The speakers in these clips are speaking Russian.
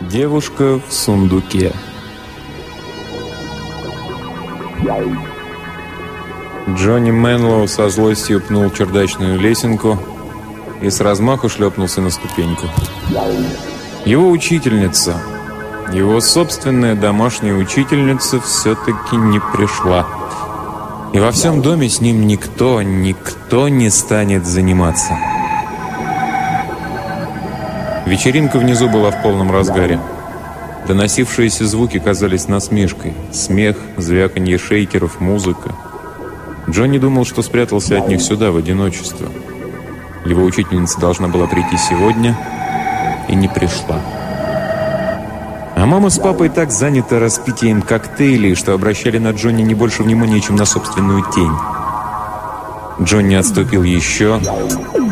Девушка в сундуке. Джонни Мэнлоу со злостью пнул чердачную лесенку и с размаху шлепнулся на ступеньку. Его учительница, его собственная домашняя учительница все-таки не пришла. И во всем доме с ним никто, никто не станет заниматься. Вечеринка внизу была в полном разгаре. Доносившиеся звуки казались насмешкой. Смех, звяканье шейкеров, музыка. Джонни думал, что спрятался от них сюда, в одиночество. Его учительница должна была прийти сегодня и не пришла. А мама с папой так заняты распитием коктейлей, что обращали на Джонни не больше внимания, чем на собственную тень. Джонни отступил еще.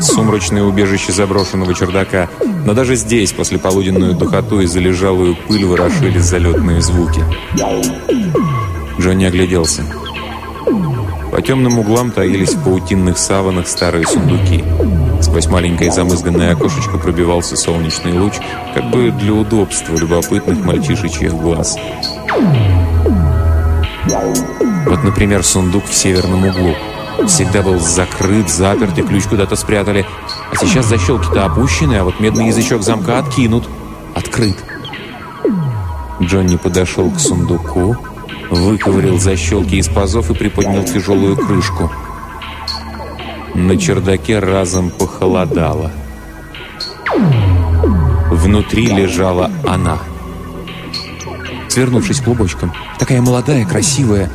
Сумрачное убежище заброшенного чердака. Но даже здесь, после полуденную духоту и залежалую пыль, ворошились залетные звуки. Джонни огляделся. По темным углам таились в паутинных саванах старые сундуки. Сквозь маленькое замызганное окошечко пробивался солнечный луч, как бы для удобства любопытных мальчишечьих глаз. Вот, например, сундук в северном углу. Всегда был закрыт, заперт и ключ куда-то спрятали. А сейчас защелки-то опущены, а вот медный язычок замка откинут. Открыт. Джонни подошел к сундуку, выковырил защелки из пазов и приподнял тяжелую крышку. На чердаке разом похолодало. Внутри лежала она. Свернувшись клубочком, такая молодая, красивая,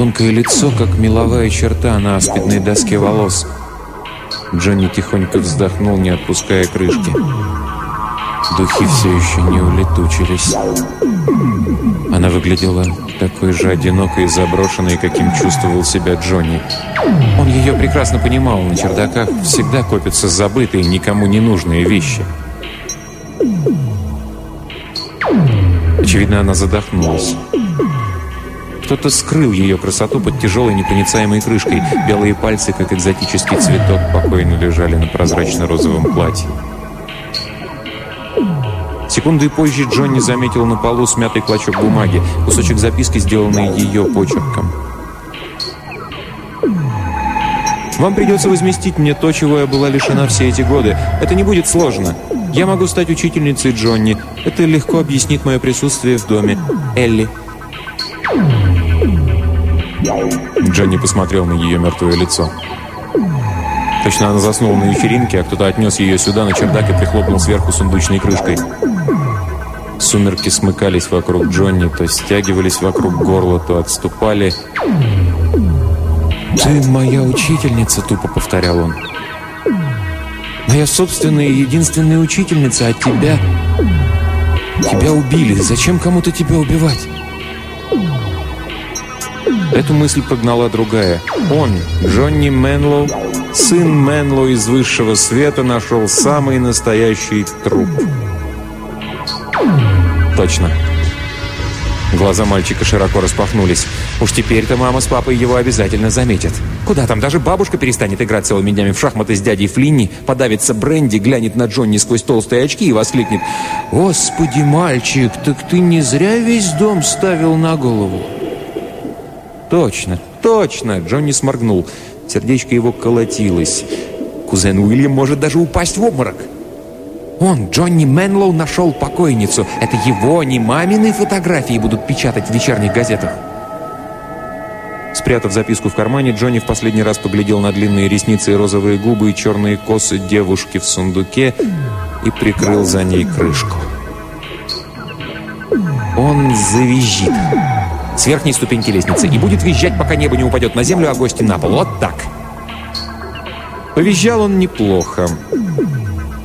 Тонкое лицо, как меловая черта на аспидной доске волос. Джонни тихонько вздохнул, не отпуская крышки. Духи все еще не улетучились. Она выглядела такой же одинокой и заброшенной, каким чувствовал себя Джонни. Он ее прекрасно понимал. На чердаках всегда копятся забытые, никому не нужные вещи. Очевидно, она задохнулась. Кто-то скрыл ее красоту под тяжелой непроницаемой крышкой. Белые пальцы, как экзотический цветок, покойно лежали на прозрачно-розовом платье. Секунды позже Джонни заметил на полу смятый клочок бумаги, кусочек записки, сделанный ее почерком. «Вам придется возместить мне то, чего я была лишена все эти годы. Это не будет сложно. Я могу стать учительницей Джонни. Это легко объяснит мое присутствие в доме. Элли». Джонни посмотрел на ее мертвое лицо. Точно она заснула на вечеринке, а кто-то отнес ее сюда, на чердак, и прихлопнул сверху сундучной крышкой. Сумерки смыкались вокруг Джонни, то стягивались вокруг горла, то отступали. «Ты моя учительница», — тупо повторял он. «Моя собственная единственная учительница, а тебя... Тебя убили. Зачем кому-то тебя убивать?» Эту мысль прогнала другая. Он, Джонни Мэнлоу, сын Мэнлоу из высшего света, нашел самый настоящий труп. Точно. Глаза мальчика широко распахнулись. Уж теперь-то мама с папой его обязательно заметят. Куда там, даже бабушка перестанет играть целыми днями в шахматы с дядей Флинни, подавится бренди, глянет на Джонни сквозь толстые очки и воскликнет «Господи, мальчик, так ты не зря весь дом ставил на голову!» «Точно, точно!» Джонни сморгнул. Сердечко его колотилось. Кузен Уильям может даже упасть в обморок. Он, Джонни Мэнлоу, нашел покойницу. Это его, не мамины фотографии будут печатать в вечерних газетах. Спрятав записку в кармане, Джонни в последний раз поглядел на длинные ресницы и розовые губы и черные косы девушки в сундуке и прикрыл за ней крышку. Он завизжит с верхней ступеньки лестницы и будет визжать, пока небо не упадет на землю, а гости на пол. Вот так. Повизжал он неплохо.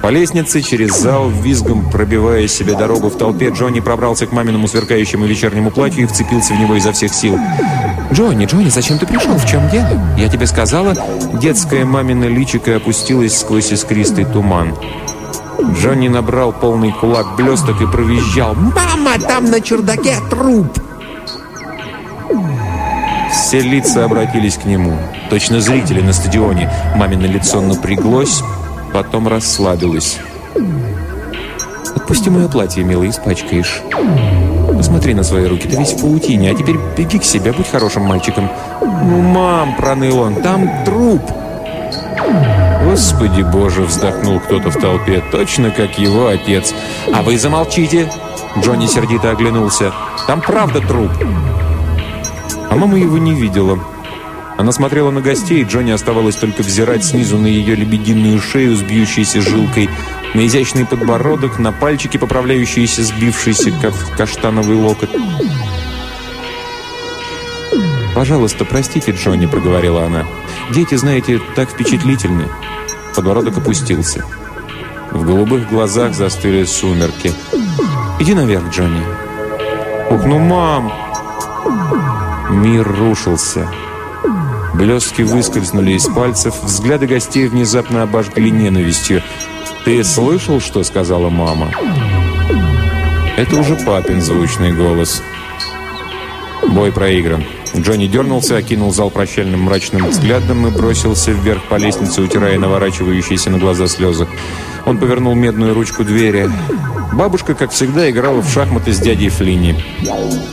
По лестнице, через зал, визгом пробивая себе дорогу в толпе, Джонни пробрался к маминому сверкающему вечернему платью и вцепился в него изо всех сил. «Джонни, Джонни, зачем ты пришел? В чем дело? Я тебе сказала...» Детская мамина личико опустилась сквозь искристый туман. Джонни набрал полный кулак блесток и провизжал. «Мама, там на чердаке труп!» Все лица обратились к нему. Точно зрители на стадионе. Мамино лицо напряглось, потом расслабилось. Отпусти мое платье, милый, испачкаешь. Посмотри на свои руки, ты весь в паутине, а теперь беги к себе, будь хорошим мальчиком. Ну, мам, проныл он, там труп. Господи боже, вздохнул кто-то в толпе, точно как его отец. А вы замолчите, Джонни сердито оглянулся. Там правда труп. А мама его не видела. Она смотрела на гостей, и Джонни оставалось только взирать снизу на ее лебединую шею с бьющейся жилкой, на изящный подбородок, на пальчики, поправляющиеся сбившиеся, как каштановый локоть. «Пожалуйста, простите, Джонни», — проговорила она. «Дети, знаете, так впечатлительны». Подбородок опустился. В голубых глазах застыли сумерки. «Иди наверх, Джонни». «Ух, ну, мам!» Мир рушился. Блестки выскользнули из пальцев, взгляды гостей внезапно обожгли ненавистью. «Ты слышал, что сказала мама?» Это уже папин звучный голос. Бой проигран. Джонни дернулся, окинул зал прощальным мрачным взглядом и бросился вверх по лестнице, утирая наворачивающиеся на глаза слезы. Он повернул медную ручку двери. Бабушка, как всегда, играла в шахматы с дядей Флинни.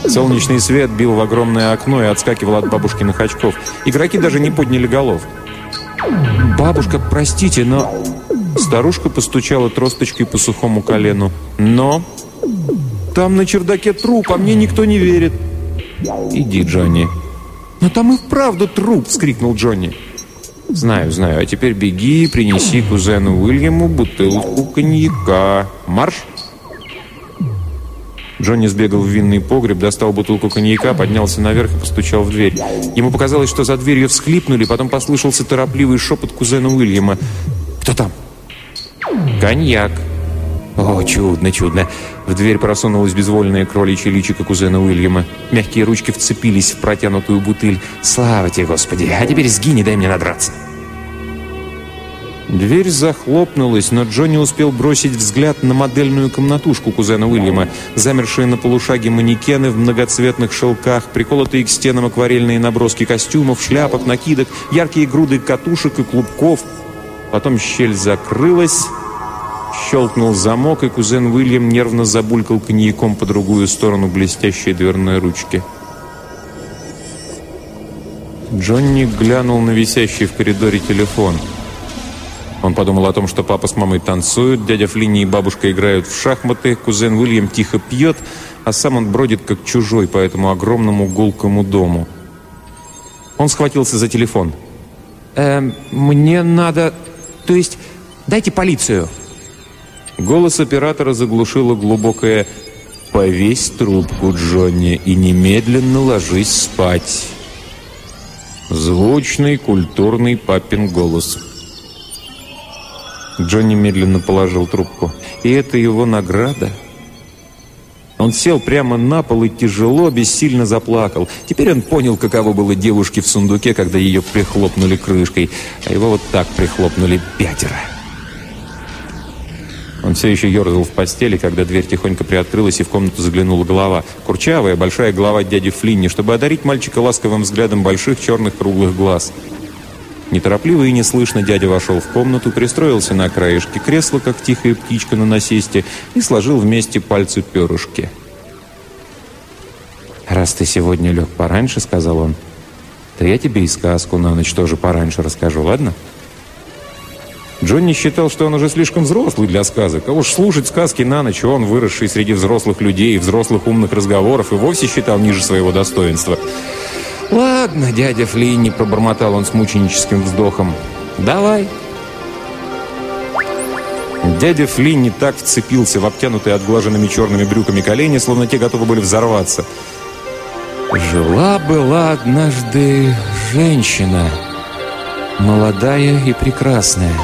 Солнечный свет бил в огромное окно и отскакивал от бабушкиных очков. Игроки даже не подняли голов. «Бабушка, простите, но...» Старушка постучала тросточкой по сухому колену. «Но...» «Там на чердаке труп, а мне никто не верит». «Иди, Джонни». «Но там и вправду труп!» — вскрикнул Джонни. «Знаю, знаю. А теперь беги, принеси кузену Уильяму бутылку коньяка. Марш!» Джонни сбегал в винный погреб, достал бутылку коньяка, поднялся наверх и постучал в дверь. Ему показалось, что за дверью всхлипнули, потом послышался торопливый шепот кузена Уильяма. «Кто там?» «Коньяк». О, чудно, чудно. В дверь просунулась безвольная кроличья личико кузена Уильяма. Мягкие ручки вцепились в протянутую бутыль. «Слава тебе, Господи! А теперь сгини, дай мне надраться!» Дверь захлопнулась, но Джонни успел бросить взгляд на модельную комнатушку кузена Уильяма, замершие на полушаге манекены в многоцветных шелках, приколотые к стенам акварельные наброски костюмов, шляпок, накидок, яркие груды катушек и клубков. Потом щель закрылась, щелкнул замок, и кузен Уильям нервно забулькал коньяком по другую сторону блестящей дверной ручки. Джонни глянул на висящий в коридоре телефон – он подумал о том, что папа с мамой танцуют, дядя Флинни и бабушка играют в шахматы, кузен Уильям тихо пьет, а сам он бродит как чужой по этому огромному гулкому дому. Он схватился за телефон. «Эм, мне надо... То есть, дайте полицию». Голос оператора заглушило глубокое «Повесь трубку, Джонни, и немедленно ложись спать». Звучный, культурный папин голос. Джонни медленно положил трубку. И это его награда. Он сел прямо на пол и тяжело, бессильно заплакал. Теперь он понял, каково было девушке в сундуке, когда ее прихлопнули крышкой. А его вот так прихлопнули пятеро. Он все еще ерзал в постели, когда дверь тихонько приоткрылась, и в комнату заглянула голова. Курчавая, большая голова дяди Флинни, чтобы одарить мальчика ласковым взглядом больших черных круглых глаз. Неторопливо и неслышно дядя вошел в комнату, пристроился на краешке кресла, как тихая птичка на насесте, и сложил вместе пальцы перышки. «Раз ты сегодня лег пораньше, — сказал он, — то я тебе и сказку на ночь тоже пораньше расскажу, ладно?» Джонни считал, что он уже слишком взрослый для сказок. А уж слушать сказки на ночь он, выросший среди взрослых людей, взрослых умных разговоров, и вовсе считал ниже своего достоинства. «Ладно, дядя Флинни», — пробормотал он с мученическим вздохом. «Давай». Дядя Флинни так вцепился в обтянутые отглаженными черными брюками колени, словно те готовы были взорваться. Жила-была однажды женщина, молодая и прекрасная.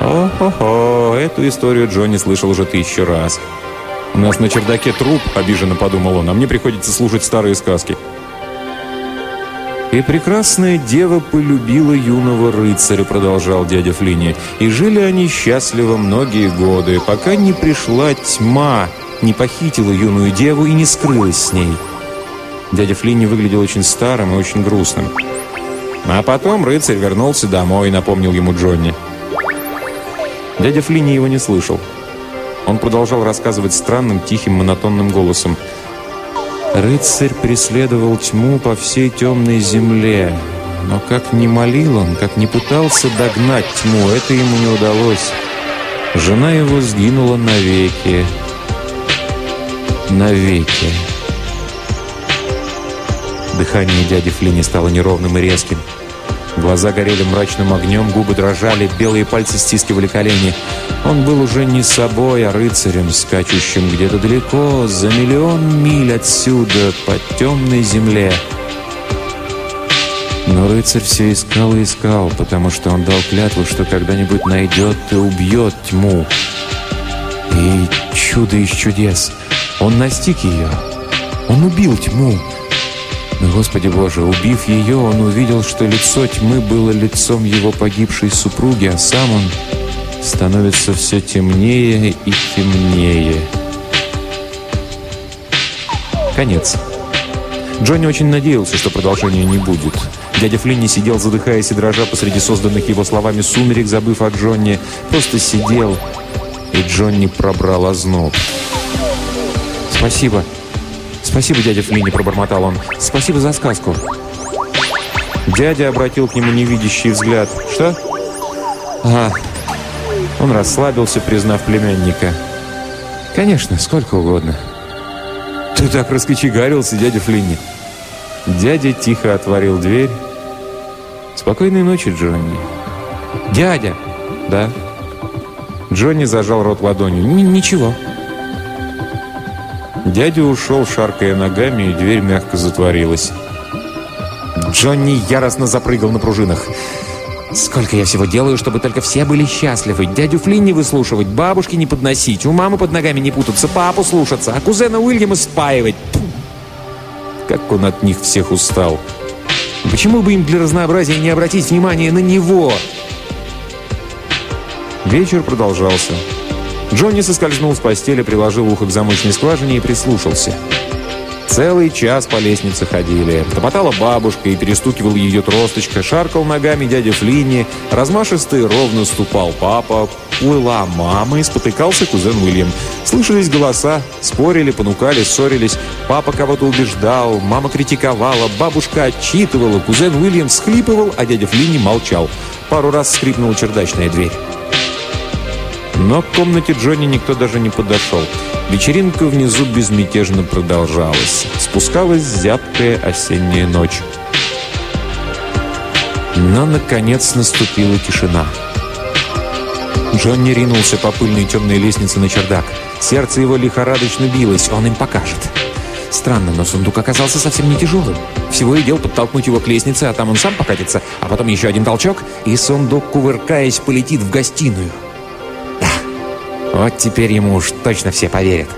О-хо-хо, эту историю Джонни слышал уже тысячу раз. «У нас на чердаке труп», — обиженно подумал он, «а мне приходится слушать старые сказки». «И прекрасная дева полюбила юного рыцаря», — продолжал дядя Флини. «И жили они счастливо многие годы, пока не пришла тьма, не похитила юную деву и не скрылась с ней». Дядя Флинни выглядел очень старым и очень грустным. А потом рыцарь вернулся домой, напомнил ему Джонни. Дядя Флинни его не слышал. Он продолжал рассказывать странным, тихим, монотонным голосом. «Рыцарь преследовал тьму по всей темной земле, но как ни молил он, как ни пытался догнать тьму, это ему не удалось. Жена его сгинула навеки. Навеки». Дыхание дяди Флини стало неровным и резким. Глаза горели мрачным огнем, губы дрожали, белые пальцы стискивали колени. Он был уже не собой, а рыцарем, скачущим где-то далеко, за миллион миль отсюда, по темной земле. Но рыцарь все искал и искал, потому что он дал клятву, что когда-нибудь найдет и убьет тьму. И чудо из чудес. Он настиг ее. Он убил тьму. Господи Боже, убив ее, он увидел, что лицо тьмы было лицом его погибшей супруги, а сам он становится все темнее и темнее. Конец. Джонни очень надеялся, что продолжения не будет. Дядя Флинни сидел, задыхаясь и дрожа посреди созданных его словами сумерек, забыв о Джонни. Просто сидел, и Джонни пробрал озноб. «Спасибо», «Спасибо, дядя Флинни», — пробормотал он. «Спасибо за сказку». Дядя обратил к нему невидящий взгляд. «Что?» «А...» Он расслабился, признав племянника. «Конечно, сколько угодно». «Ты так раскочегарился, дядя Флинни». Дядя тихо отворил дверь. «Спокойной ночи, Джонни». «Дядя!» «Да». Джонни зажал рот ладонью. «Ничего». Дядя ушел, шаркая ногами, и дверь мягко затворилась. Джонни яростно запрыгал на пружинах. «Сколько я всего делаю, чтобы только все были счастливы. Дядю Флинн не выслушивать, бабушки не подносить, у мамы под ногами не путаться, папу слушаться, а кузена Уильяма спаивать. Как он от них всех устал. Почему бы им для разнообразия не обратить внимание на него?» Вечер продолжался. Джонни соскользнул с постели, приложил ухо к замочной скважине и прислушался. Целый час по лестнице ходили. Топотала бабушка и перестукивал ее тросточка, шаркал ногами дядя Флинни, размашисто и ровно ступал папа, плыла мама и спотыкался кузен Уильям. Слышались голоса, спорили, понукали, ссорились. Папа кого-то убеждал, мама критиковала, бабушка отчитывала, кузен Уильям схлипывал, а дядя Флинни молчал. Пару раз скрипнула чердачная дверь. Но к комнате Джонни никто даже не подошел. Вечеринка внизу безмятежно продолжалась. Спускалась зябкая осенняя ночь. Но, наконец, наступила тишина. Джонни ринулся по пыльной темной лестнице на чердак. Сердце его лихорадочно билось, он им покажет. Странно, но сундук оказался совсем не тяжелым. Всего и дел подтолкнуть его к лестнице, а там он сам покатится, а потом еще один толчок, и сундук, кувыркаясь, полетит в гостиную. Вот теперь ему уж точно все поверят.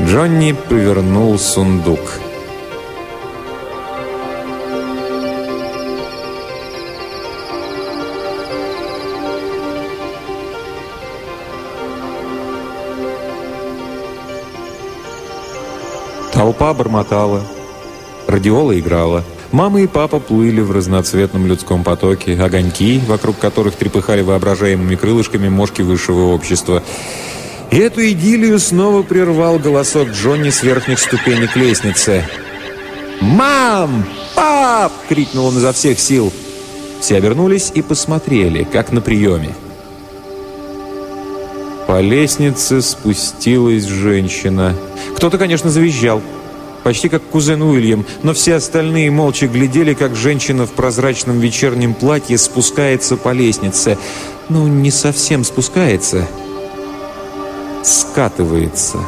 Джонни повернул сундук. Толпа бормотала. Радиола играла. Мама и папа плыли в разноцветном людском потоке, огоньки, вокруг которых трепыхали воображаемыми крылышками мошки высшего общества. И эту идиллию снова прервал голосок Джонни с верхних ступенек лестницы. «Мам! Пап!» — крикнул он изо всех сил. Все обернулись и посмотрели, как на приеме. По лестнице спустилась женщина. Кто-то, конечно, завизжал почти как кузен Уильям, но все остальные молча глядели, как женщина в прозрачном вечернем платье спускается по лестнице. Ну, не совсем спускается, скатывается.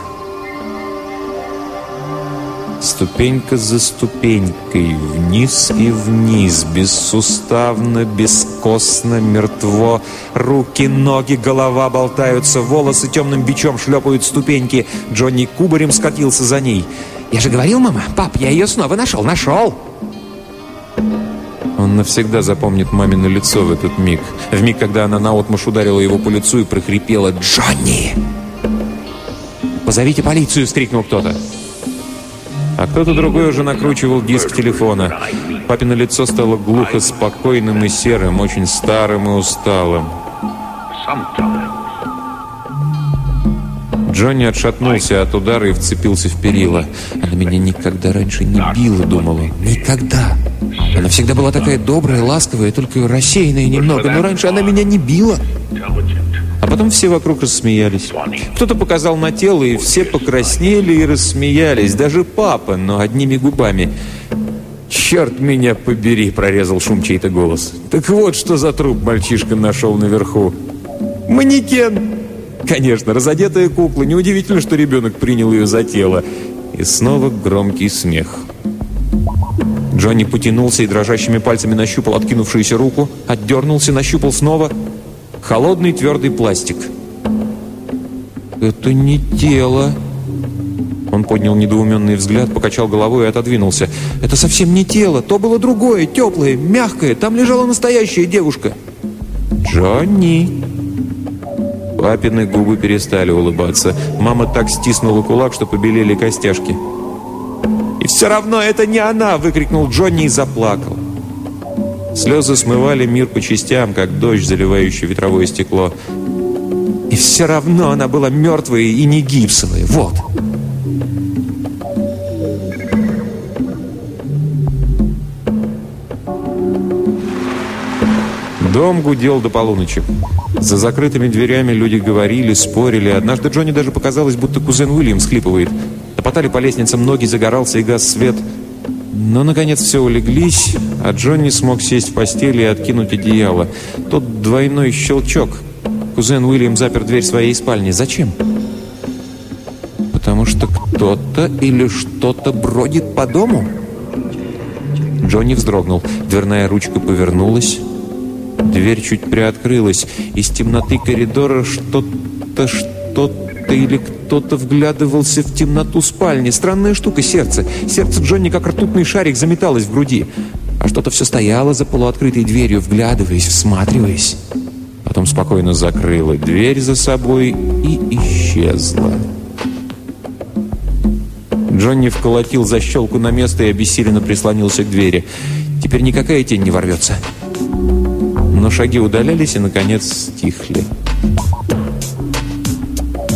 Ступенька за ступенькой, вниз и вниз, бессуставно, бескостно, мертво. Руки, ноги, голова болтаются, волосы темным бичом шлепают ступеньки. Джонни кубарем скатился за ней. Я же говорил, мама, пап, я ее снова нашел, нашел. Он навсегда запомнит мамино лицо в этот миг. В миг, когда она наотмашь ударила его по лицу и прохрипела «Джонни!» «Позовите полицию!» — вскрикнул кто-то. А кто-то другой уже накручивал диск телефона. Папино лицо стало глухо спокойным и серым, очень старым и усталым. Джонни отшатнулся от удара и вцепился в перила. «Она меня никогда раньше не била», — думал он. «Никогда! Она всегда была такая добрая, ласковая, только рассеянная немного, но раньше она меня не била». А потом все вокруг рассмеялись. Кто-то показал на тело, и все покраснели и рассмеялись. Даже папа, но одними губами. «Черт меня побери!» — прорезал шум чей-то голос. «Так вот, что за труп мальчишка нашел наверху!» «Манекен!» Конечно, разодетая кукла. Неудивительно, что ребенок принял ее за тело. И снова громкий смех. Джонни потянулся и дрожащими пальцами нащупал откинувшуюся руку, отдернулся, нащупал снова. Холодный твердый пластик. «Это не тело!» Он поднял недоуменный взгляд, покачал головой и отодвинулся. «Это совсем не тело, то было другое, теплое, мягкое. Там лежала настоящая девушка». «Джонни!» Папины губы перестали улыбаться. Мама так стиснула кулак, что побелели костяшки. «И все равно это не она!» — выкрикнул Джонни и заплакал. Слезы смывали мир по частям, как дождь, заливающий ветровое стекло. И все равно она была мертвой и не гипсовой. Вот. Дом гудел до полуночи. За закрытыми дверями люди говорили, спорили. Однажды Джонни даже показалось, будто кузен Уильям схлипывает. Топотали по лестницам, ноги загорался и газ свет. Но, наконец, все улеглись, а Джонни смог сесть в постели и откинуть одеяло. Тот двойной щелчок. Кузен Уильям запер дверь своей спальни. Зачем? Потому что кто-то или что-то бродит по дому? Джонни вздрогнул. Дверная ручка повернулась. Дверь чуть приоткрылась. Из темноты коридора что-то, что-то или кто-то вглядывался в темноту спальни. Странная штука сердце. Сердце Джонни, как ртутный шарик, заметалось в груди. А что-то все стояло за полуоткрытой дверью, вглядываясь, всматриваясь. Потом спокойно закрыла дверь за собой и исчезла. Джонни вколотил защелку на место и обессиленно прислонился к двери. Теперь никакая тень не ворвется. Но шаги удалялись и, наконец, стихли.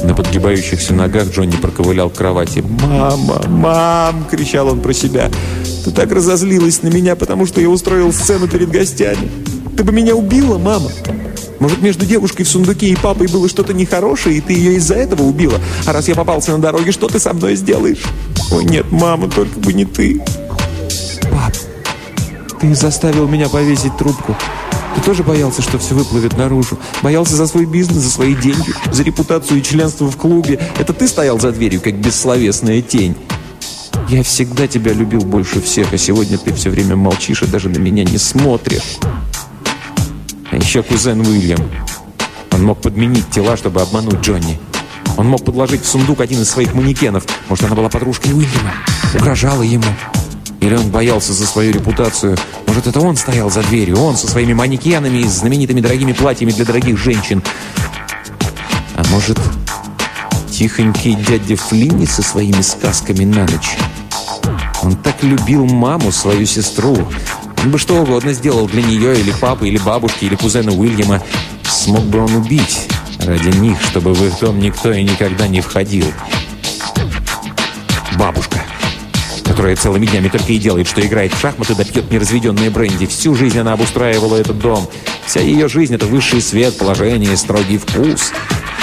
На подгибающихся ногах Джонни проковылял к кровати. «Мама! Мам!» — кричал он про себя. «Ты так разозлилась на меня, потому что я устроил сцену перед гостями. Ты бы меня убила, мама!» Может, между девушкой в сундуке и папой было что-то нехорошее, и ты ее из-за этого убила? А раз я попался на дороге, что ты со мной сделаешь? Ой, нет, мама, только бы не ты. Пап, ты заставил меня повесить трубку. Ты тоже боялся, что все выплывет наружу? Боялся за свой бизнес, за свои деньги, за репутацию и членство в клубе? Это ты стоял за дверью, как бессловесная тень? Я всегда тебя любил больше всех, а сегодня ты все время молчишь и даже на меня не смотришь. А еще кузен Уильям. Он мог подменить тела, чтобы обмануть Джонни. Он мог подложить в сундук один из своих манекенов. Может, она была подружкой Уильяма? Угрожала ему. Или он боялся за свою репутацию? Может, это он стоял за дверью? Он со своими манекенами и знаменитыми дорогими платьями для дорогих женщин? А может, тихонький дядя Флинни со своими сказками на ночь? Он так любил маму, свою сестру. Он бы что угодно сделал для нее, или папы, или бабушки, или кузена Уильяма. Смог бы он убить ради них, чтобы в их дом никто и никогда не входил. Которая целыми днями только и делает, что играет в шахматы да пьет неразведенные бренди. Всю жизнь она обустраивала этот дом. Вся ее жизнь — это высший свет, положение, строгий вкус.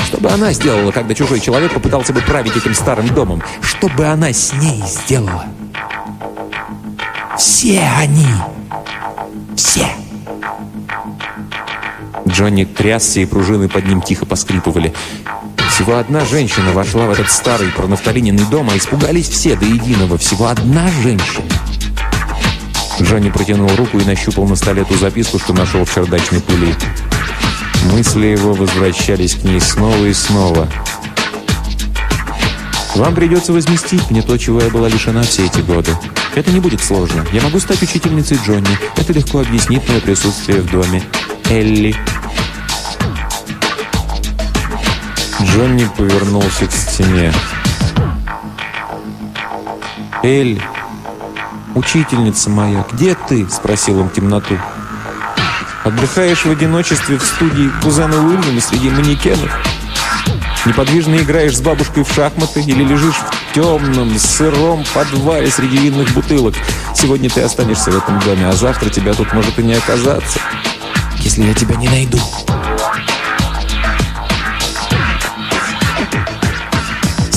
Что бы она сделала, когда чужой человек попытался бы править этим старым домом? Что бы она с ней сделала? Все они! Все! Джонни трясся, и пружины под ним тихо поскрипывали. Всего одна женщина вошла в этот старый пронафталиненный дом, а испугались все до единого. Всего одна женщина. Джонни протянул руку и нащупал на столе ту записку, что нашел в чердачной пыли. Мысли его возвращались к ней снова и снова. «Вам придется возместить мне то, чего я была лишена все эти годы. Это не будет сложно. Я могу стать учительницей Джонни. Это легко объяснит мое присутствие в доме. Элли». Джонни повернулся к стене. «Эль, учительница моя, где ты?» – спросил он темноту. «Отдыхаешь в одиночестве в студии кузена Уильяма среди манекенов?» Неподвижно играешь с бабушкой в шахматы или лежишь в темном, сыром подвале среди винных бутылок. Сегодня ты останешься в этом доме, а завтра тебя тут может и не оказаться. Если я тебя не найду.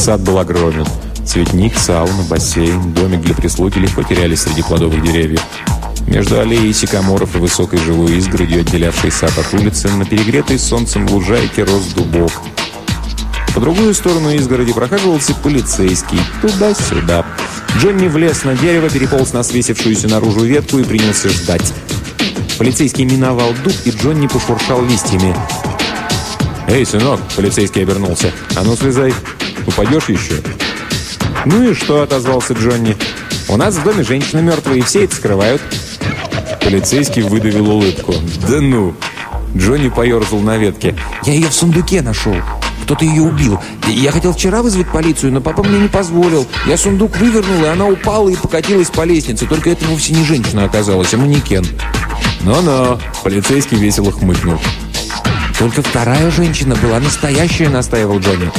Сад был огромен. Цветник, сауна, бассейн, домик для прислуги легко терялись среди плодовых деревьев. Между аллеей сикаморов и высокой живой изгородью, отделявшей сад от улицы, на перегретой солнцем лужайке рос дубок. По другую сторону изгороди прохаживался полицейский. Туда-сюда. Джонни влез на дерево, переполз на свесившуюся наружу ветку и принялся ждать. Полицейский миновал дуб, и Джонни пошуршал листьями. «Эй, сынок!» – полицейский обернулся. «А ну, слезай! Упадешь еще?» «Ну и что?» – отозвался Джонни. «У нас в доме женщина мертвая, и все это скрывают». Полицейский выдавил улыбку. «Да ну!» Джонни поерзал на ветке. «Я ее в сундуке нашел. Кто-то ее убил. Я хотел вчера вызвать полицию, но папа мне не позволил. Я сундук вывернул, и она упала и покатилась по лестнице. Только это вовсе не женщина оказалась, а манекен». «Но-но!» – полицейский весело хмыкнул. «Только вторая женщина была настоящая», – настаивал Джонни.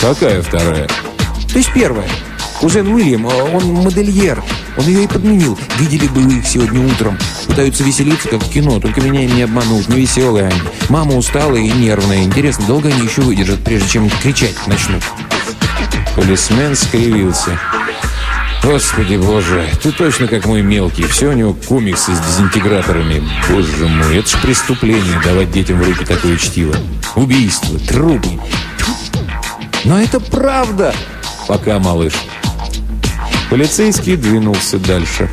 «Какая вторая?» То есть первое. Кузен Уильям, а он модельер. Он ее и подменил. Видели бы вы их сегодня утром. Пытаются веселиться, как в кино, только меня им не обманут. Не веселые они. Мама усталая и нервная. Интересно, долго они еще выдержат, прежде чем кричать начнут? Полисмен скривился. Господи боже, ты точно как мой мелкий. Все у него комиксы с дезинтеграторами. Боже мой, это ж преступление давать детям в руки такое чтиво. Убийство, трупы. Но это правда! «Пока, малыш». Полицейский двинулся дальше.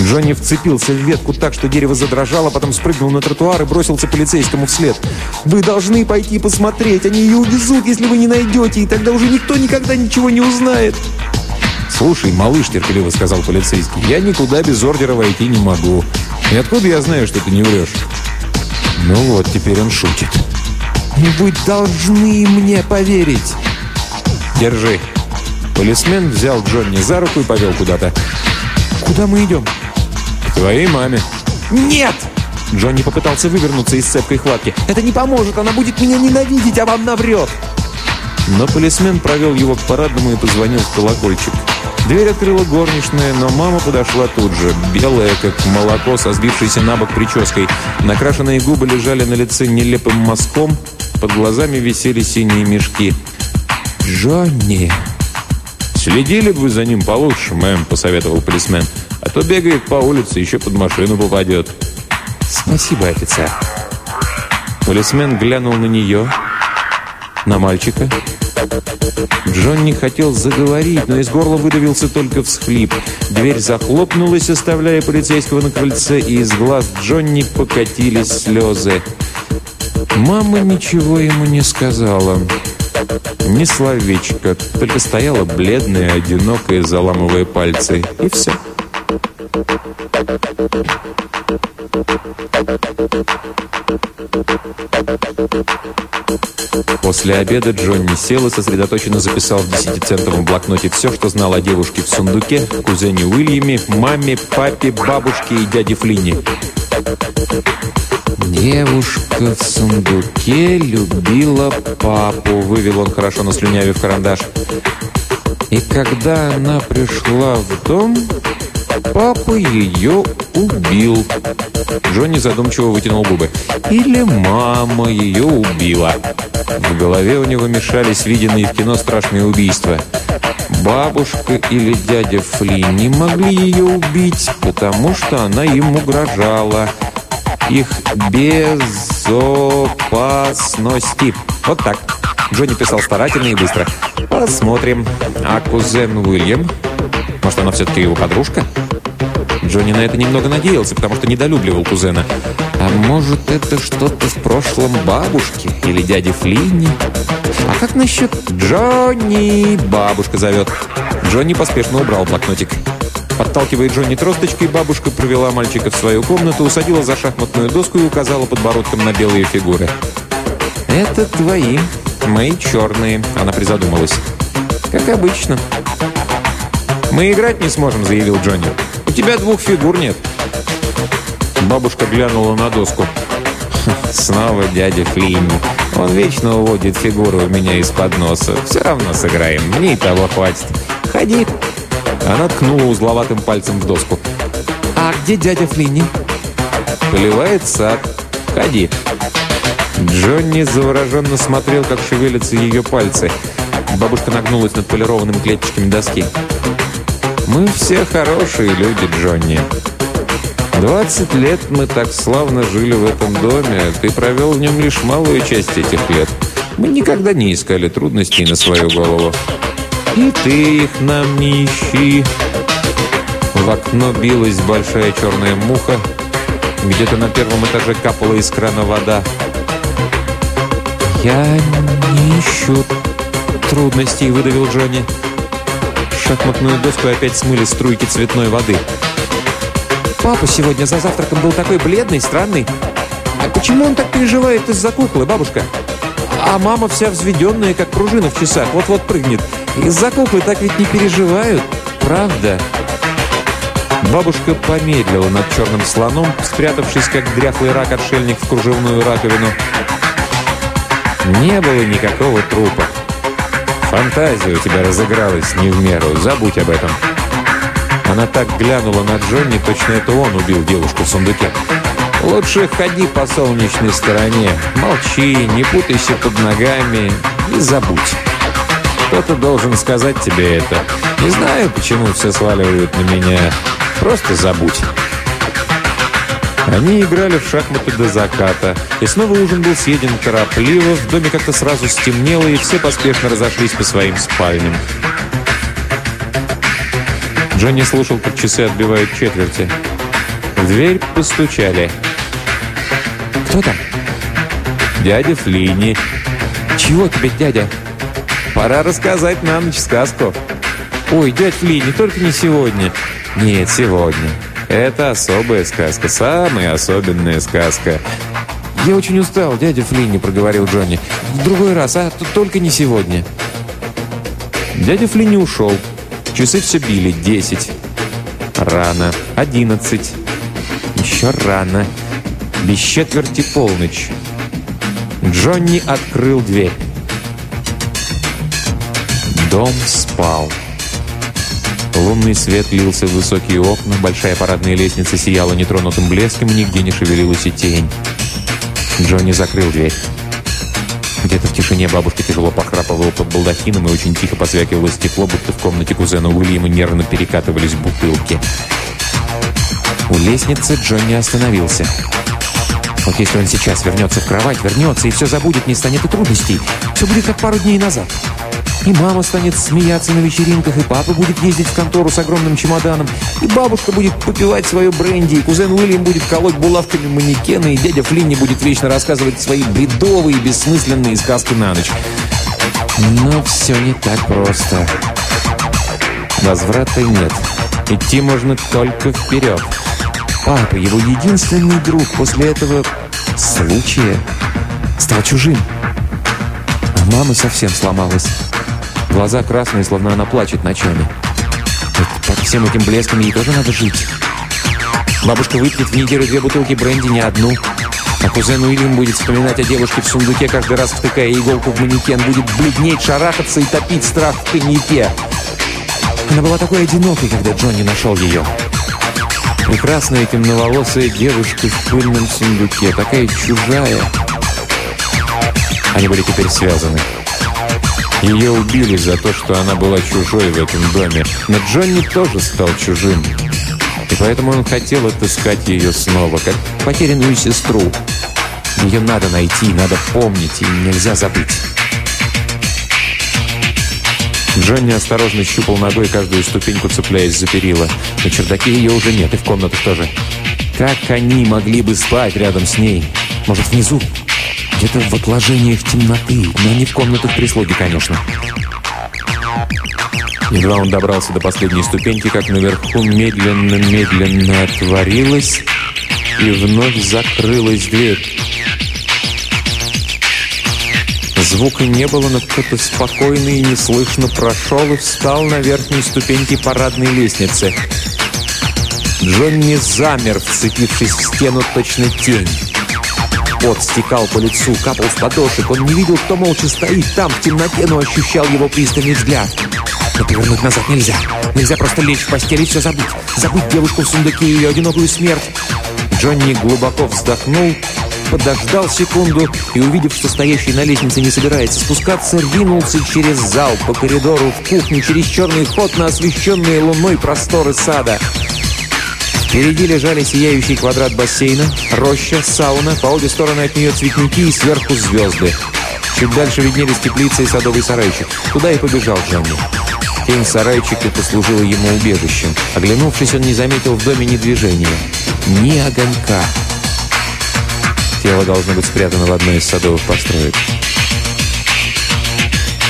Джонни вцепился в ветку так, что дерево задрожало, потом спрыгнул на тротуар и бросился полицейскому вслед. «Вы должны пойти посмотреть, они ее увезут, если вы не найдете, и тогда уже никто никогда ничего не узнает». «Слушай, малыш», — терпеливо сказал полицейский, — «я никуда без ордера войти не могу. И откуда я знаю, что ты не врешь?» Ну вот, теперь он шутит. «Вы должны мне поверить!» «Держи!» Полисмен взял Джонни за руку и повел куда-то. «Куда мы идем?» «К твоей маме». «Нет!» Джонни попытался вывернуться из цепкой хватки. «Это не поможет, она будет меня ненавидеть, а вам наврет!» Но полисмен провел его к парадному и позвонил в колокольчик. Дверь открыла горничная, но мама подошла тут же, белая, как молоко, со сбившейся на бок прической. Накрашенные губы лежали на лице нелепым мазком, под глазами висели синие мешки. «Джонни!» «Следили бы вы за ним получше, мэм», — посоветовал полисмен. «А то бегает по улице, еще под машину попадет». «Спасибо, офицер». Полисмен глянул на нее, на мальчика. Джонни хотел заговорить, но из горла выдавился только всхлип. Дверь захлопнулась, оставляя полицейского на крыльце, и из глаз Джонни покатились слезы. Мама ничего ему не сказала. Ни словечко, только стояла бледная, одинокая, заламывая пальцы. И все. После обеда Джонни сел и сосредоточенно записал в десятицентовом блокноте все, что знал о девушке в сундуке, кузене Уильяме, маме, папе, бабушке и дяде Флинне. «Девушка в сундуке любила папу», — вывел он, хорошо наслюнявив карандаш. «И когда она пришла в дом, папа ее убил». Джонни задумчиво вытянул губы. «Или мама ее убила». В голове у него мешались виденные в кино страшные убийства. Бабушка или дядя Фли не могли ее убить, потому что она им угрожала их безопасности. Вот так. Джонни писал старательно и быстро. Посмотрим. А кузен Уильям? Может, она все-таки его подружка? Джонни на это немного надеялся, потому что недолюбливал кузена. А может, это что-то в прошлом бабушки или дяди Флинни? А как насчет Джонни? Бабушка зовет. Джонни поспешно убрал блокнотик. Подталкивая Джонни тросточкой, бабушка провела мальчика в свою комнату, усадила за шахматную доску и указала подбородком на белые фигуры. «Это твои, мои черные», — она призадумалась. «Как обычно». «Мы играть не сможем», — заявил Джонни. «У тебя двух фигур нет». Бабушка глянула на доску. «Снова дядя Флинни. Он вечно уводит фигуру у меня из-под носа. Все равно сыграем, мне и того хватит. Ходи. Она ткнула узловатым пальцем в доску. «А где дядя Флинни?» «Поливает сад. Ходи». Джонни завороженно смотрел, как шевелятся ее пальцы. Бабушка нагнулась над полированными клеточками доски. «Мы все хорошие люди, Джонни. 20 лет мы так славно жили в этом доме, а ты провел в нем лишь малую часть этих лет. Мы никогда не искали трудностей на свою голову. И ты их нам не ищи». В окно билась большая черная муха. Где-то на первом этаже капала из крана вода. «Я не ищу трудностей», — выдавил Джонни. Шахматную доску опять смыли струйки цветной воды. «Папа сегодня за завтраком был такой бледный, странный. А почему он так переживает из-за куклы, бабушка? А мама вся взведенная, как пружина в часах, вот-вот прыгнет. Из-за куклы так ведь не переживают, правда?» Бабушка помедлила над черным слоном, спрятавшись, как дряхлый рак-отшельник в кружевную раковину. Не было никакого трупа. Фантазия у тебя разыгралась не в меру. Забудь об этом. Она так глянула на Джонни, точно это он убил девушку в сундуке. Лучше ходи по солнечной стороне. Молчи, не путайся под ногами и забудь. Кто-то должен сказать тебе это. Не знаю, почему все сваливают на меня. Просто забудь. Они играли в шахматы до заката, и снова ужин был съеден торопливо, в доме как-то сразу стемнело, и все поспешно разошлись по своим спальням. Джонни слушал, как часы отбивают четверти. В дверь постучали. «Кто там?» «Дядя Флини». «Чего тебе, дядя?» «Пора рассказать на ночь сказку». «Ой, дядь Флини, только не сегодня». «Нет, сегодня». Это особая сказка, самая особенная сказка. «Я очень устал, дядя Флинни», — проговорил Джонни. «В другой раз, а только не сегодня». Дядя Флинни ушел. Часы все били. Десять. Рано. Одиннадцать. Еще рано. Без четверти полночь. Джонни открыл дверь. Дом спал. Лунный свет лился в высокие окна, большая парадная лестница сияла нетронутым блеском, нигде не шевелилась и тень. Джонни закрыл дверь. Где-то в тишине бабушка тяжело похрапывала под балдахином и очень тихо посвякивало стекло, будто в комнате кузена Уильяма нервно перекатывались бутылки. У лестницы Джонни остановился. Вот если он сейчас вернется в кровать, вернется и все забудет, не станет и трудностей. Все будет как пару дней назад. И мама станет смеяться на вечеринках, и папа будет ездить в контору с огромным чемоданом, и бабушка будет попивать свое бренди, и кузен Уильям будет колоть булавками манекены, и дядя Флинни будет вечно рассказывать свои бредовые, бессмысленные сказки на ночь. Но все не так просто. Возврата нет. Идти можно только вперед. Папа, его единственный друг после этого случая, стал чужим. А мама совсем сломалась. Глаза красные, словно она плачет ночами. Вот под всем этим блеском ей тоже надо жить. Бабушка выпьет в неделю две бутылки бренди, не одну. А кузен Уильям будет вспоминать о девушке в сундуке, каждый раз втыкая иголку в манекен, будет бледнеть, шарахаться и топить страх в коньяке. Она была такой одинокой, когда Джонни нашел ее. Прекрасная темноволосая девушка в пыльном сундуке, такая чужая. Они были теперь связаны. Ее убили за то, что она была чужой в этом доме. Но Джонни тоже стал чужим. И поэтому он хотел отыскать ее снова, как потерянную сестру. Ее надо найти, надо помнить, и нельзя забыть. Джонни осторожно щупал ногой каждую ступеньку, цепляясь за перила. На чердаке ее уже нет, и в комнатах тоже. Как они могли бы спать рядом с ней? Может, внизу? Где-то в отложениях темноты, но не в комнатах прислуги, конечно. Едва он добрался до последней ступеньки, как наверху медленно-медленно отворилась и вновь закрылась дверь. Звука не было, но кто-то спокойно и неслышно прошел и встал на верхней ступеньке парадной лестницы. Джонни замер, вцепившись в стену точно тень. Пот стекал по лицу, капал с подошек. Он не видел, кто молча стоит там, в темноте, но ощущал его пристальный взгляд. Но повернуть назад нельзя. Нельзя просто лечь в постель и все забыть. Забыть девушку в сундуке и ее одинокую смерть. Джонни глубоко вздохнул, подождал секунду и, увидев, что стоящий на лестнице не собирается спускаться, ринулся через зал по коридору в кухню, через черный ход на освещенные луной просторы сада. Впереди лежали сияющий квадрат бассейна, роща, сауна, по обе стороны от нее цветники и сверху звезды. Чуть дальше виднелись теплица и садовый сарайчик. Туда и побежал Джонни. Тень сарайчика послужила ему убежищем. Оглянувшись, он не заметил в доме ни движения, ни огонька. Тело должно быть спрятано в одной из садовых построек.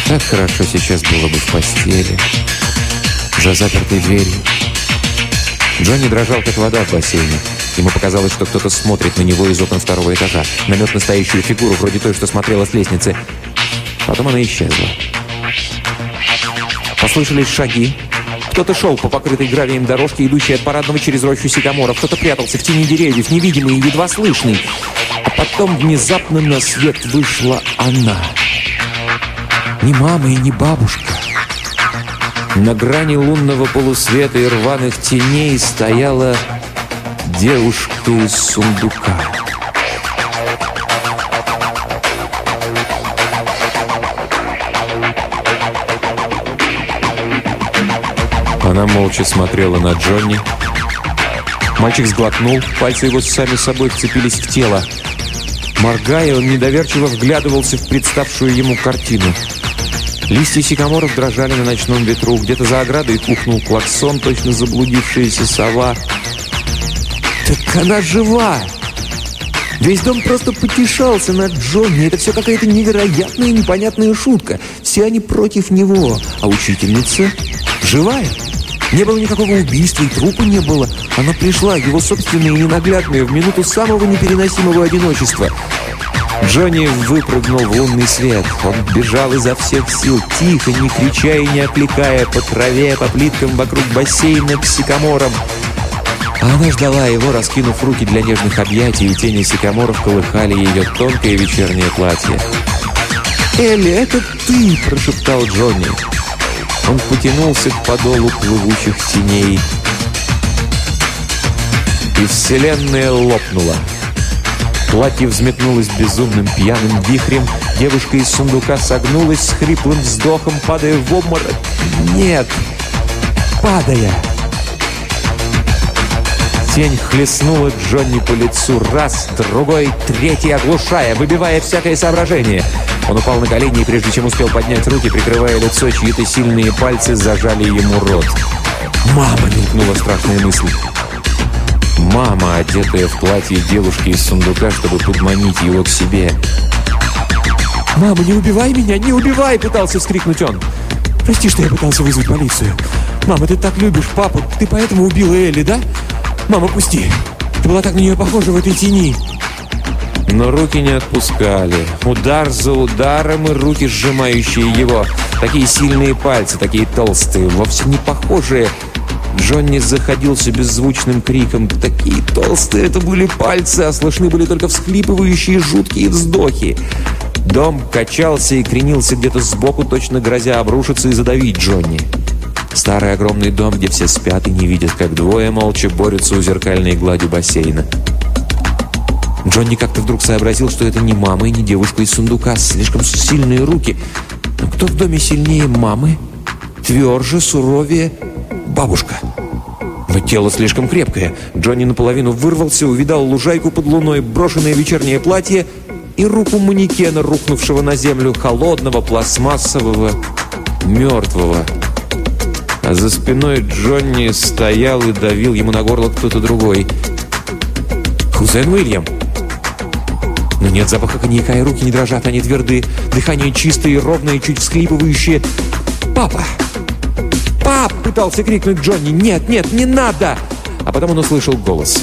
Как хорошо сейчас было бы в постели, за запертой дверью. Джонни дрожал, как вода в бассейне. Ему показалось, что кто-то смотрит на него из окон второго этажа. Намек на стоящую фигуру, вроде той, что смотрела с лестницы. Потом она исчезла. Послышались шаги. Кто-то шел по покрытой гравием дорожке, идущей от парадного через рощу сикаморов. Кто-то прятался в тени деревьев, невидимый и едва слышный. А потом внезапно на свет вышла она. Не мама и не бабушка. На грани лунного полусвета и рваных теней стояла девушка из сундука. Она молча смотрела на Джонни. Мальчик сглотнул, пальцы его сами собой вцепились в тело. Моргая, он недоверчиво вглядывался в представшую ему картину. Листья сикаморов дрожали на ночном ветру. Где-то за оградой пухнул клаксон, точно заблудившаяся сова. «Так она жива!» Весь дом просто потешался над Джонни. Это все какая-то невероятная непонятная шутка. Все они против него. А учительница живая. Не было никакого убийства, и трупа не было. Она пришла, его собственная и ненаглядная, в минуту самого непереносимого одиночества. Джонни выпрыгнул в лунный свет. Он бежал изо всех сил, тихо, не крича и не окликая, по траве, по плиткам вокруг бассейна к. А она ждала его, раскинув руки для нежных объятий, и тени сикаморов колыхали ее тонкое вечернее платье. «Элли, это ты!» – прошептал Джонни. Он потянулся к подолу плывущих теней. И вселенная лопнула. Платье взметнулось безумным пьяным вихрем. Девушка из сундука согнулась с хриплым вздохом, падая в обморок. Нет, падая. Тень хлестнула Джонни по лицу раз, другой, третий, оглушая, выбивая всякое соображение. Он упал на колени и, прежде чем успел поднять руки, прикрывая лицо, чьи-то сильные пальцы зажали ему рот. «Мама!» — мелькнула страшная мысль. Мама, одетая в платье девушки из сундука, чтобы подманить его к себе. «Мама, не убивай меня, не убивай!» — пытался вскрикнуть он. «Прости, что я пытался вызвать полицию. Мама, ты так любишь папу, ты поэтому убила Элли, да? Мама, пусти! Ты была так на нее похожа в этой тени!» Но руки не отпускали. Удар за ударом и руки, сжимающие его. Такие сильные пальцы, такие толстые, вовсе не похожие. Джонни заходился беззвучным криком. Такие толстые это были пальцы, а слышны были только всхлипывающие жуткие вздохи. Дом качался и кренился где-то сбоку, точно грозя обрушиться и задавить Джонни. Старый огромный дом, где все спят и не видят, как двое молча борются у зеркальной глади бассейна. Джонни как-то вдруг сообразил, что это не мама и не девушка из сундука. Слишком сильные руки. Но кто в доме сильнее мамы? Тверже, суровее? Бабушка. Но тело слишком крепкое. Джонни наполовину вырвался, увидал лужайку под луной, брошенное вечернее платье и руку манекена, рухнувшего на землю, холодного, пластмассового, мертвого. А за спиной Джонни стоял и давил ему на горло кто-то другой. «Кузен Уильям!» Но нет запаха коньяка, и руки не дрожат, они тверды. Дыхание чистое ровное, чуть всхлипывающее. «Папа! Пап!» — пытался крикнуть Джонни. «Нет, нет, не надо!» А потом он услышал голос.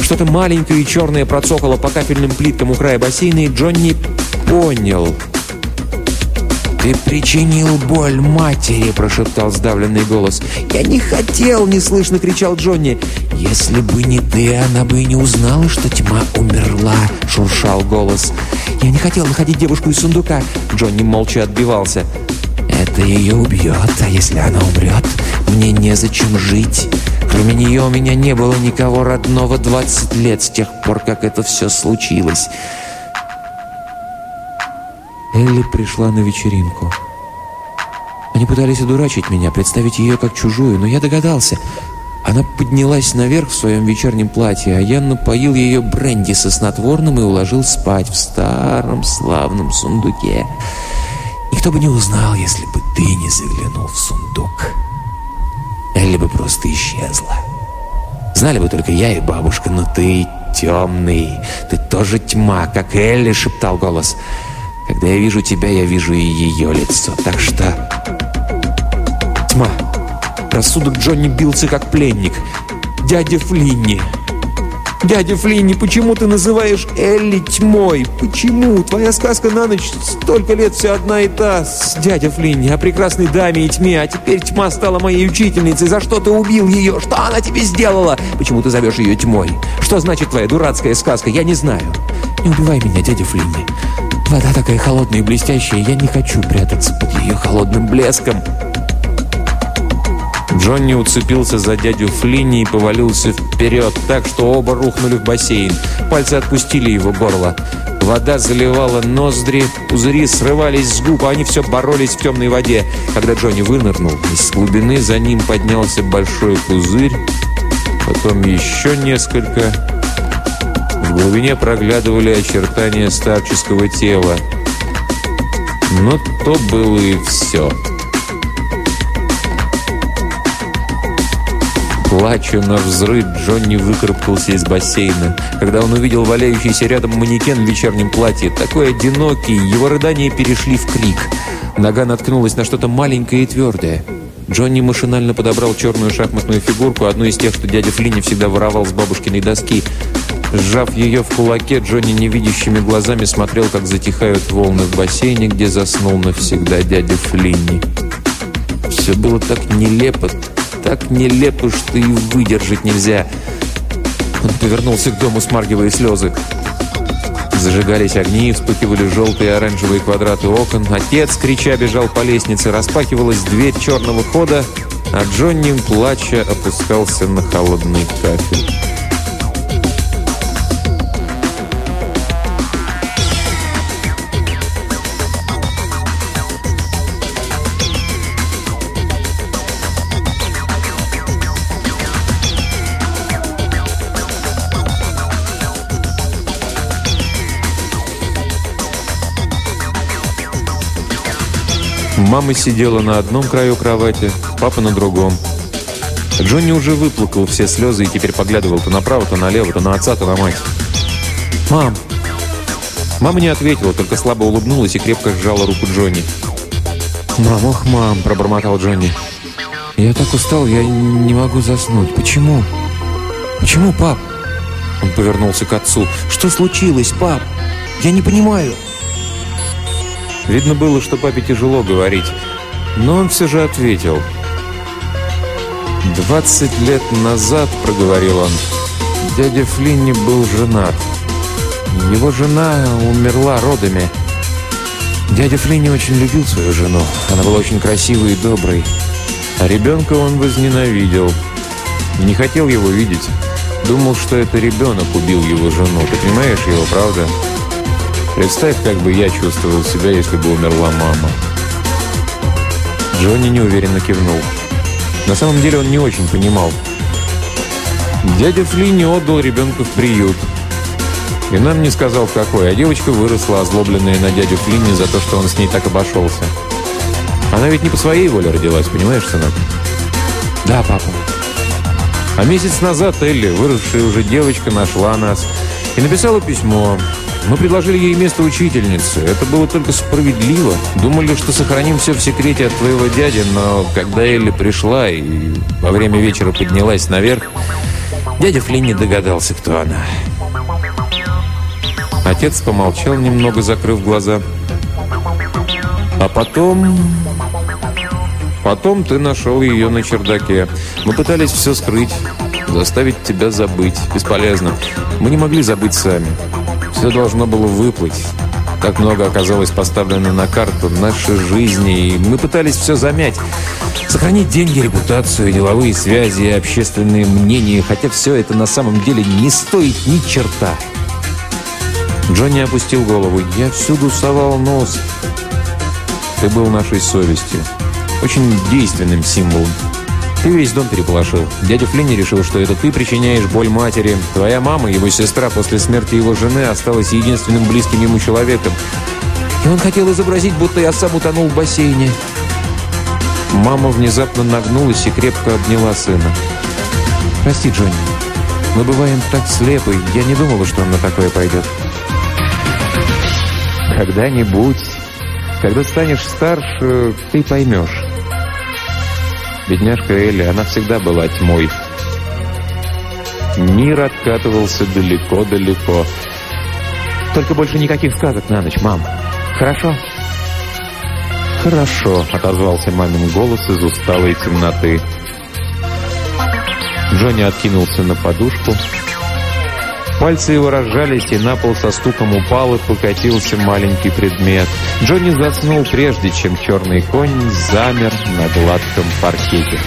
Что-то маленькое и черное процокало по кафельным плиткам у края бассейна, и Джонни понял. «Ты причинил боль матери!» – прошептал сдавленный голос. «Я не хотел!» – неслышно кричал Джонни. «Если бы не ты, она бы и не узнала, что тьма умерла!» – шуршал голос. «Я не хотел находить девушку из сундука!» Джонни молча отбивался. «Это ее убьет, а если она умрет, мне незачем жить!» Кроме нее у меня не было никого родного 20 лет с тех пор, как это все случилось. Элли пришла на вечеринку. Они пытались одурачить меня, представить ее как чужую, но я догадался. Она поднялась наверх в своем вечернем платье, а я напоил ее бренди со снотворным и уложил спать в старом славном сундуке. Никто бы не узнал, если бы ты не заглянул в сундук. Элли бы просто исчезла. Знали бы только я и бабушка, но ты темный, ты тоже тьма, как Элли, шептал голос. Когда я вижу тебя, я вижу и ее лицо, так что... Тьма. Рассудок Джонни бился как пленник. Дядя Флинни. «Дядя Флинни, почему ты называешь Элли тьмой? Почему? Твоя сказка на ночь столько лет все одна и та с дядя Флинни о прекрасной даме и тьме, а теперь тьма стала моей учительницей. За что ты убил ее? Что она тебе сделала? Почему ты зовешь ее тьмой? Что значит твоя дурацкая сказка? Я не знаю. Не убивай меня, дядя Флинни. Вода такая холодная и блестящая, я не хочу прятаться под ее холодным блеском». Джонни уцепился за дядю Флинни и повалился вперед, так что оба рухнули в бассейн. Пальцы отпустили его горло. Вода заливала ноздри, пузыри срывались с губ, а они все боролись в темной воде. Когда Джонни вынырнул, из глубины за ним поднялся большой пузырь, потом еще несколько. В глубине проглядывали очертания старческого тела. Но то было и все. Плача на взрыв, Джонни выкарабкался из бассейна. Когда он увидел валяющийся рядом манекен в вечернем платье, такой одинокий, его рыдания перешли в крик. Нога наткнулась на что-то маленькое и твердое. Джонни машинально подобрал черную шахматную фигурку, одну из тех, что дядя Флинни всегда воровал с бабушкиной доски. Сжав ее в кулаке, Джонни невидящими глазами смотрел, как затихают волны в бассейне, где заснул навсегда дядя Флинни. Все было так нелепо, так нелепо, что и выдержать нельзя. Он повернулся к дому, смаргивая слезы. Зажигались огни, вспыхивали желтые и оранжевые квадраты окон. Отец, крича, бежал по лестнице. Распахивалась дверь черного хода, а Джонни, плача, опускался на холодный кафель. Мама сидела на одном краю кровати, папа на другом. Джонни уже выплакал все слезы и теперь поглядывал то направо, то налево, то на отца, то на мать. «Мам!» Мама не ответила, только слабо улыбнулась и крепко сжала руку Джонни. «Мам, ох, мам!» – пробормотал Джонни. «Я так устал, я не могу заснуть. Почему? Почему, пап?» Он повернулся к отцу. «Что случилось, пап? Я не понимаю!» Видно было, что папе тяжело говорить, но он все же ответил. «Двадцать лет назад, — проговорил он, — дядя Флинни был женат. Его жена умерла родами. Дядя Флинни очень любил свою жену. Она была очень красивой и доброй. А ребенка он возненавидел. Не хотел его видеть. Думал, что это ребенок убил его жену. Ты понимаешь его, правда?» Представь, как бы я чувствовал себя, если бы умерла мама. Джонни неуверенно кивнул. На самом деле он не очень понимал. Дядя Флинни отдал ребенка в приют. И нам не сказал, в какой, а девочка выросла, озлобленная на дядю Флинни за то, что он с ней так обошелся. Она ведь не по своей воле родилась, понимаешь, сынок? Да, папа. А месяц назад Элли, выросшая уже девочка, нашла нас и написала письмо. Мы предложили ей место учительницы. Это было только справедливо. Думали, что сохраним все в секрете от твоего дяди, но когда Элли пришла и во время вечера поднялась наверх, дядя Флинн не догадался, кто она. Отец помолчал немного, закрыв глаза. А потом... Потом ты нашел ее на чердаке. Мы пытались все скрыть, заставить тебя забыть. Бесполезно. Мы не могли забыть сами. Все должно было выплыть. Так много оказалось поставлено на карту нашей жизни, и мы пытались все замять. Сохранить деньги, репутацию, деловые связи, общественные мнения, хотя все это на самом деле не стоит ни черта. Джонни опустил голову. «Я всюду совал нос. Ты был нашей совестью. Очень действенным символом. Ты весь дом переполошил. Дядя Флинни решил, что это ты причиняешь боль матери. Твоя мама, его сестра, после смерти его жены осталась единственным близким ему человеком. И он хотел изобразить, будто я сам утонул в бассейне. Мама внезапно нагнулась и крепко обняла сына. «Прости, Джонни. Мы бываем так слепы. Я не думала, что он на такое пойдет». «Когда-нибудь, когда станешь старше, ты поймешь». Бедняжка Элли, она всегда была тьмой. Мир откатывался далеко-далеко. «Только больше никаких сказок на ночь, мам. Хорошо?» «Хорошо», — отозвался мамин голос из усталой темноты. Джонни откинулся на подушку. Пальцы его разжались, и на пол со стуком упал и покатился маленький предмет. Джонни заснул, прежде чем черный конь замер на гладком паркете.